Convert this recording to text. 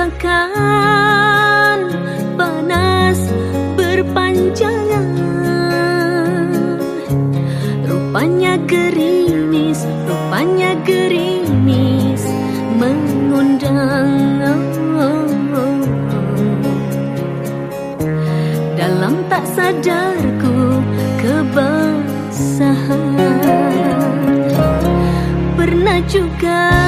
rasakan panas berpanjangan. Rupanya gerimis, rupanya gerimis mengundang. Dalam tak sadarku kebasahan Pernah juga